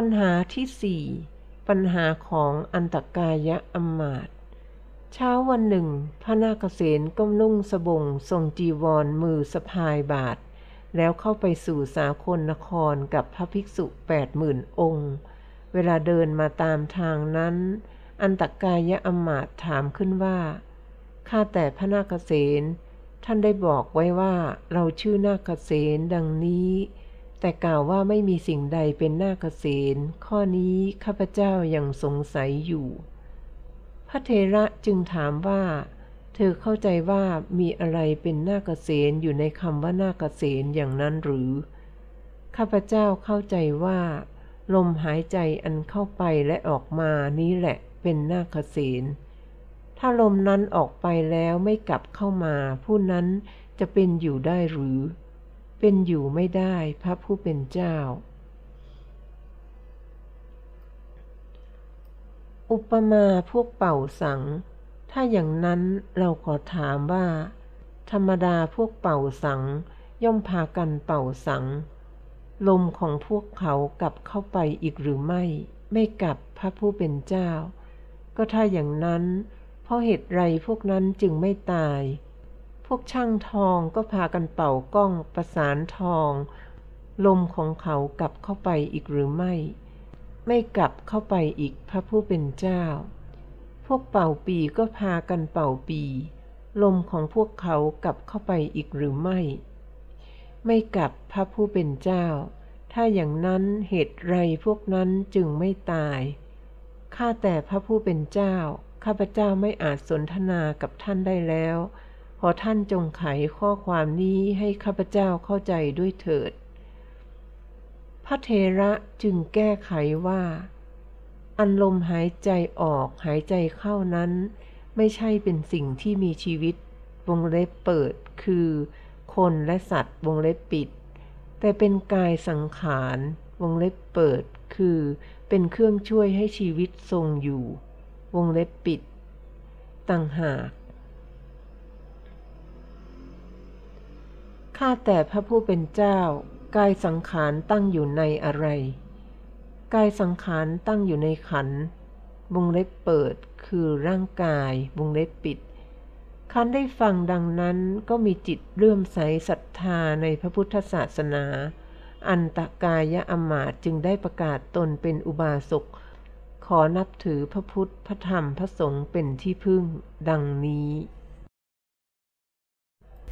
ปัญหาที่สี่ปัญหาของอันตกายะอำมาตเช้าวันหนึ่ง พระนาคเษนก้มนุ่งสบงทรงจีวรมือสะพายบาท แล้วเข้าไปสู่สาคนนครกับพระภิกษุแปดหมื่นองค์ เวลาเดินมาตามทางนั้น อันตกายะอำมาตถามขึ้นว่าข้าแต่พระนาคเษนท่านได้บอกไว้ว่าเราชื่อนาคเษนดังนี้ แต่กล่าวว่าไม่มีสิ่งใดเป็นนาคเษนข้อนี้ข้าพเจ้ายังสงสัยอยู่ พระเทระจึงถามว่า เธอเข้าใจว่ามีอะไรเป็นนาคเษนอยู่ในคำว่านาคเษนอย่างนั้นหรือ ข้าพเจ้าเข้าใจว่า ลมหายใจอันเข้าไปและออกมานี้แหละเป็นนาคเษนถ้าลมนั้นออกไปแล้วไม่กลับเข้ามา ผู้นั้นจะเป็นอยู่ได้หรือ เป็นอยู่ไม่ได้พระผู้เป็นเจ้า อุปมาพวกเป่าสัง ถ้าอย่างนั้นเราขอถามว่า ธรรมดาพวกเป่าสังย่อมพากันเป่าสัง ลมของพวกเขากลับเข้าไปอีกหรือไม่ ไม่กลับพระผู้เป็นเจ้า ก็ถ้าอย่างนั้น เพราะเหตุไรพวกนั้นจึงไม่ตาย พวกช่างทองก็พากันเป่ากล้องประสานทอง ลมของเขากลับเข้าไปอีกหรือไม่ ไม่กลับเข้าไปอีกพระผู้เป็นเจ้า พวกเป่าปีก็พากันเป่าปี ลมของพวกเขากลับเข้าไปอีกหรือไม่ ไม่กลับพระผู้เป็นเจ้า ถ้าอย่างนั้นเหตุไรพวกนั้นจึงไม่ตาย ข้าแต่พระผู้เป็นเจ้า ข้าพเจ้าไม่อาจสนทนากับท่านได้แล้ว ขอท่านจงไขข้อความนี้ให้ข้าพเจ้าเข้าใจด้วยเถิด พระเทระจึงแก้ไขว่า อันลมหายใจออกหายใจเข้านั้น ไม่ใช่เป็นสิ่งที่มีชีวิต วงเล็บเปิดคือ คนและสัตว์วงเล็บปิด แต่เป็นกายสังขารวงเล็บเปิดคือเป็นเครื่องช่วยให้ชีวิตทรงอยู่ วงเล็บปิด ต่างหาก ข้าแต่พระผู้เป็นเจ้า กายสังขารตั้งอยู่ในอะไร กายสังขารตั้งอยู่ในขันวงเล็บเปิดคือร่างกายวงเล็บปิดคันได้ฟังดังนั้นก็มีจิตเลื่อมใสศรัทธาในพระพุทธศาสนา อันตกายะอมาตจึงได้ประกาศตนเป็นอุบาสกขอนับถือพระพุทธพระธรรมพระสงฆ์เป็นที่พึ่ง ดังนี้